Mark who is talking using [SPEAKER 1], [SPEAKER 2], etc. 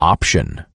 [SPEAKER 1] option.